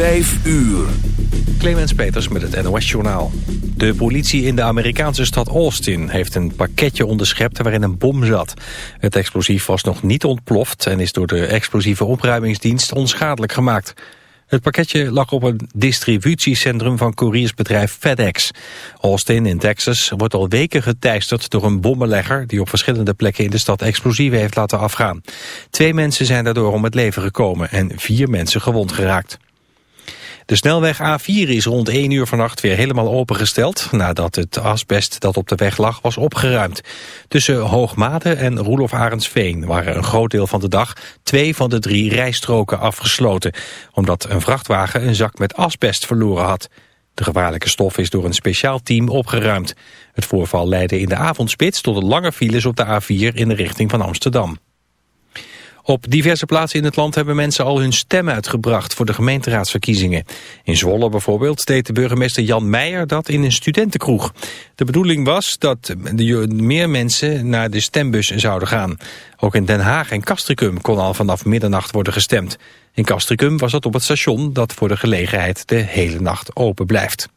5 uur. Clemens Peters met het NOS-journaal. De politie in de Amerikaanse stad Austin heeft een pakketje onderschept waarin een bom zat. Het explosief was nog niet ontploft en is door de explosieve opruimingsdienst onschadelijk gemaakt. Het pakketje lag op een distributiecentrum van couriersbedrijf FedEx. Austin in Texas wordt al weken geteisterd door een bommenlegger... die op verschillende plekken in de stad explosieven heeft laten afgaan. Twee mensen zijn daardoor om het leven gekomen en vier mensen gewond geraakt. De snelweg A4 is rond 1 uur vannacht weer helemaal opengesteld... nadat het asbest dat op de weg lag was opgeruimd. Tussen Hoogmade en Roelof Arendsveen waren een groot deel van de dag... twee van de drie rijstroken afgesloten... omdat een vrachtwagen een zak met asbest verloren had. De gevaarlijke stof is door een speciaal team opgeruimd. Het voorval leidde in de avondspits tot lange files op de A4 in de richting van Amsterdam. Op diverse plaatsen in het land hebben mensen al hun stem uitgebracht voor de gemeenteraadsverkiezingen. In Zwolle bijvoorbeeld deed de burgemeester Jan Meijer dat in een studentenkroeg. De bedoeling was dat meer mensen naar de stembus zouden gaan. Ook in Den Haag en Castricum kon al vanaf middernacht worden gestemd. In Castricum was dat op het station dat voor de gelegenheid de hele nacht open blijft.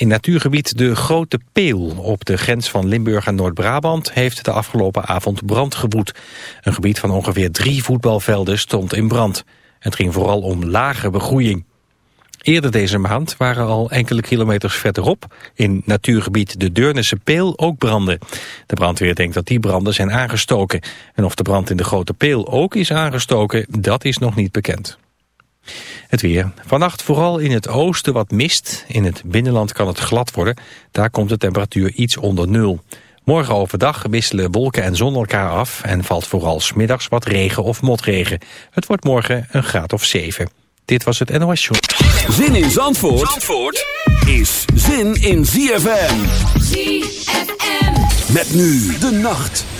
In natuurgebied de Grote Peel op de grens van Limburg en Noord-Brabant heeft de afgelopen avond brand gewoed. Een gebied van ongeveer drie voetbalvelden stond in brand. Het ging vooral om lage begroeiing. Eerder deze maand waren al enkele kilometers verderop in natuurgebied de Deurnense Peel ook branden. De brandweer denkt dat die branden zijn aangestoken. En of de brand in de Grote Peel ook is aangestoken, dat is nog niet bekend. Het weer. Vannacht vooral in het oosten wat mist. In het binnenland kan het glad worden. Daar komt de temperatuur iets onder nul. Morgen overdag wisselen wolken en zon elkaar af... en valt vooral smiddags wat regen of motregen. Het wordt morgen een graad of 7. Dit was het NOS Show. Zin in Zandvoort, Zandvoort is zin in ZFM. ZFM. Met nu de nacht.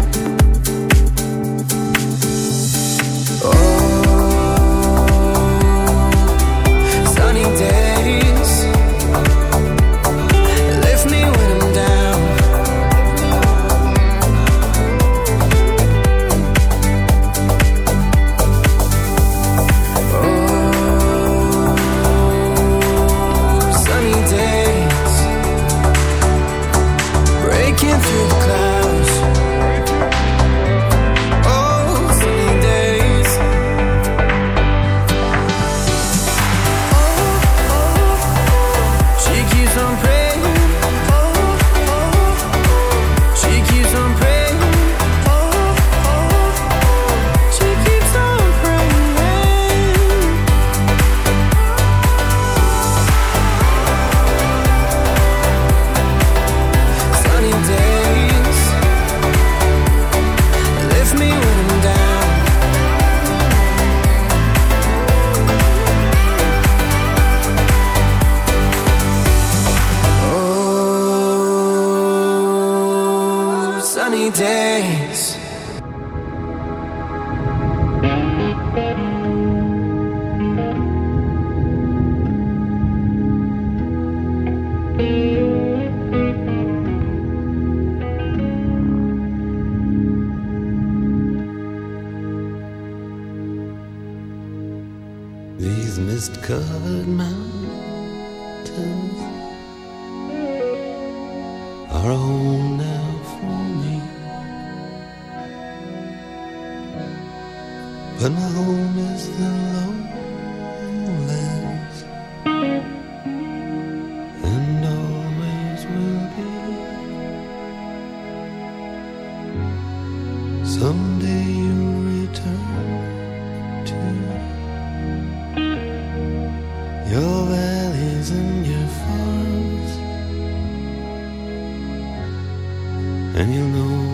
your and you'll know.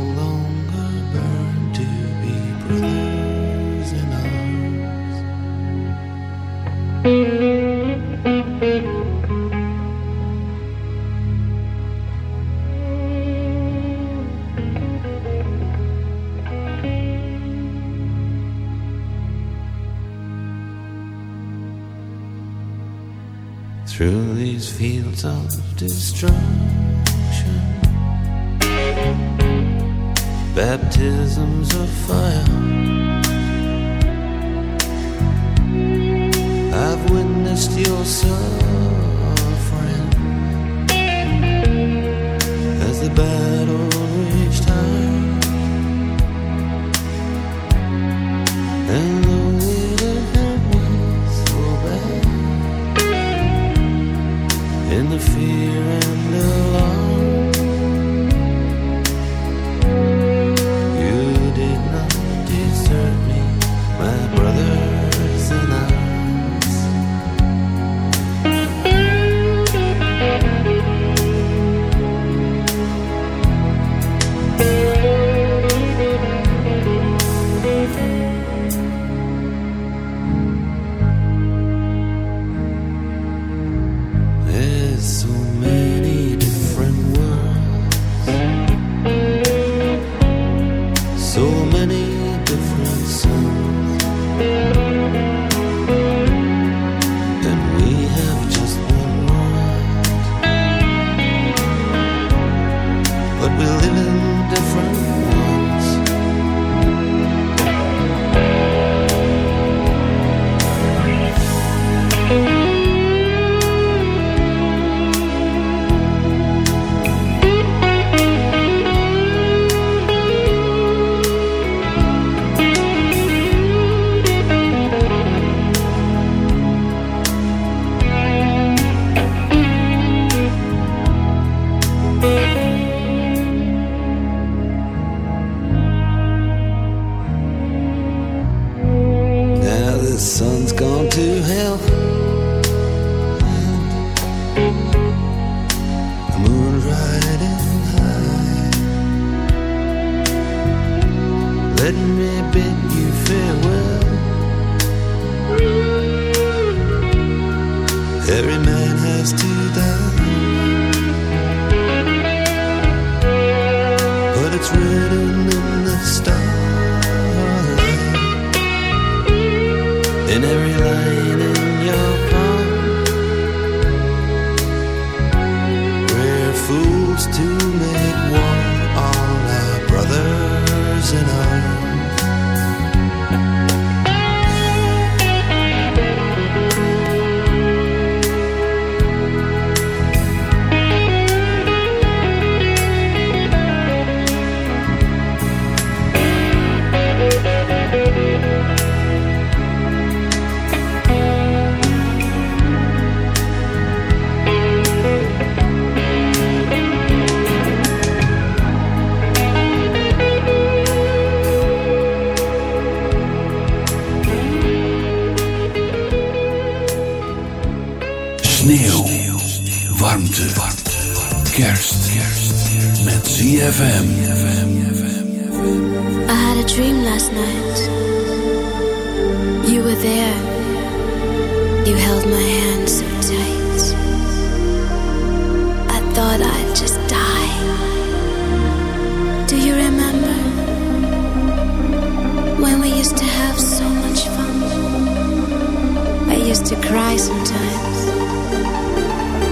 Sneeuw. Warmte. Kerst. Met ZFM. I had a dream last night. You were there. You held my hand so tight. I thought I'd just die. Do you remember? When we used to have so much fun. I used to cry sometimes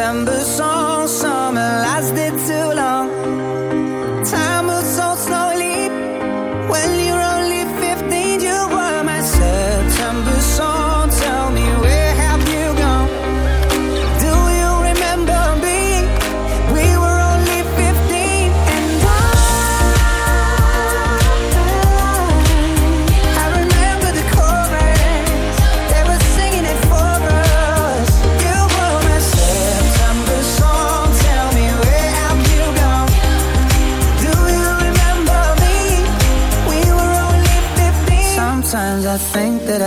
December song.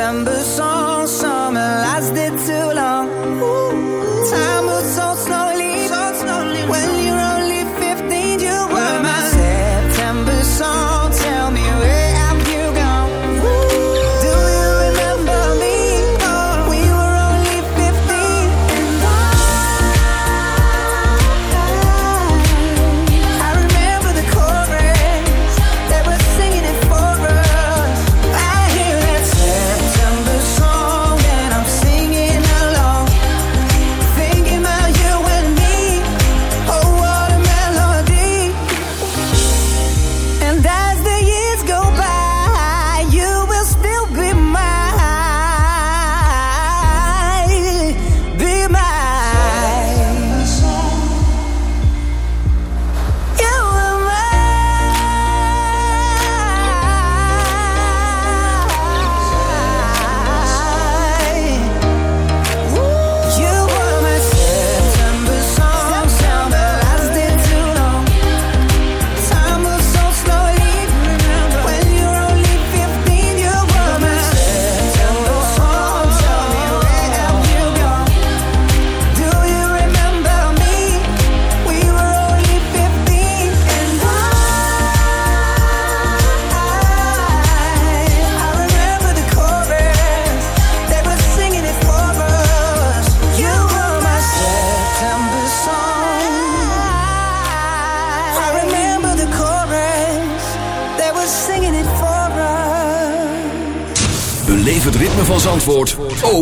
September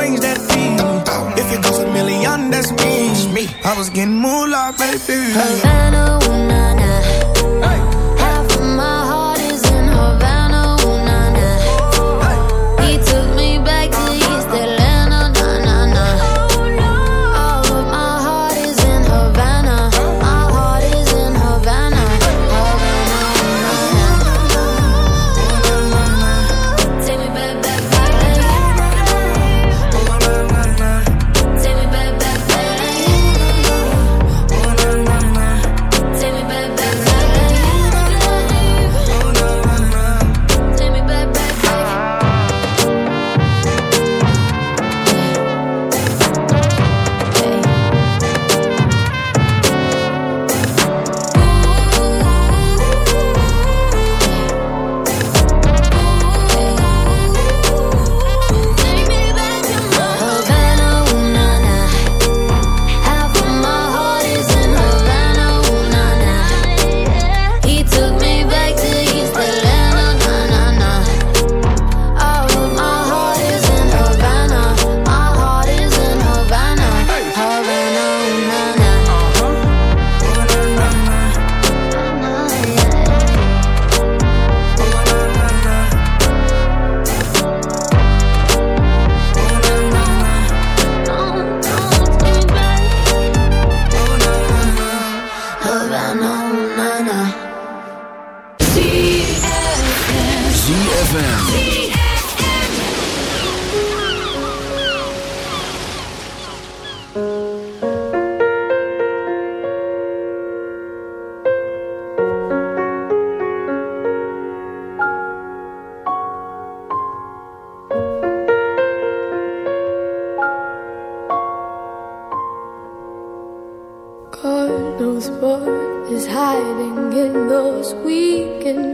range. If it goes a million, that's me. I was getting moolah, baby. Havana, ooh,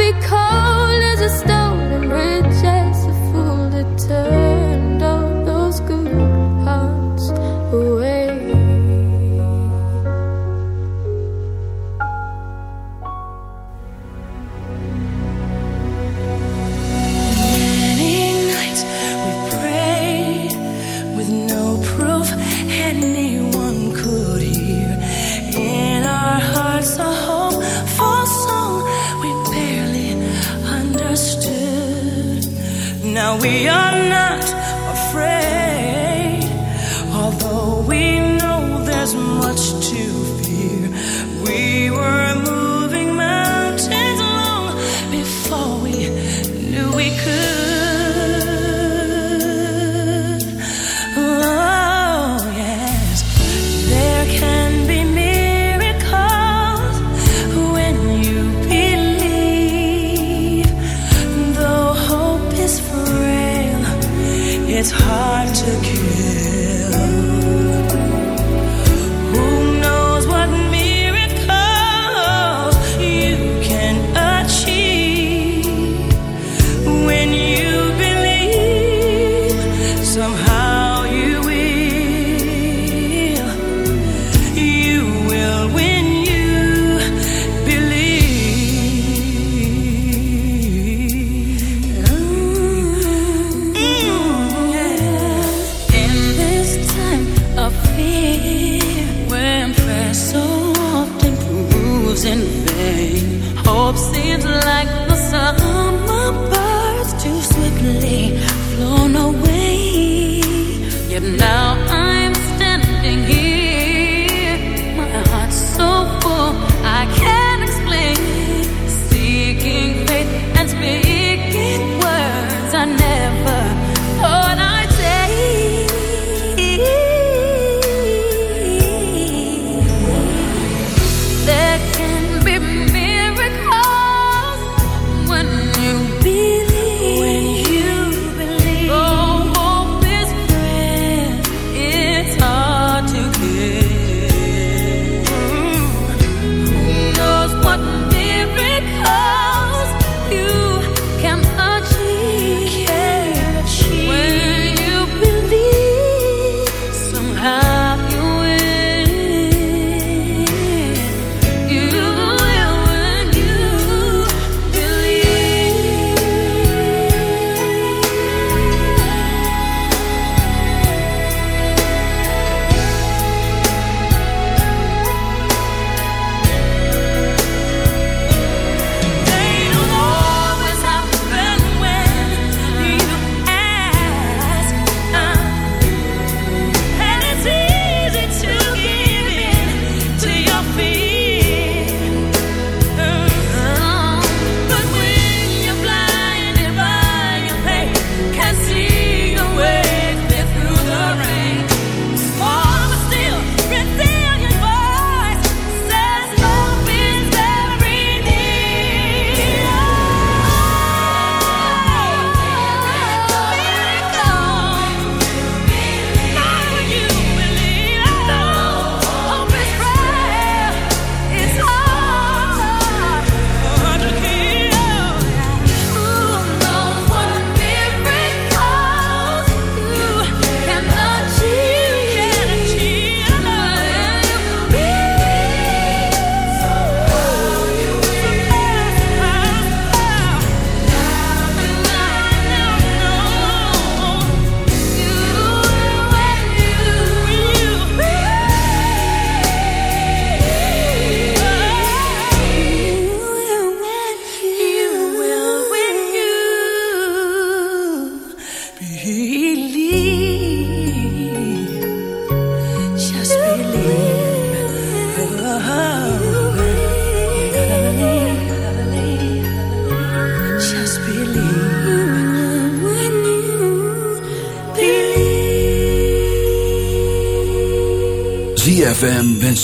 because Now.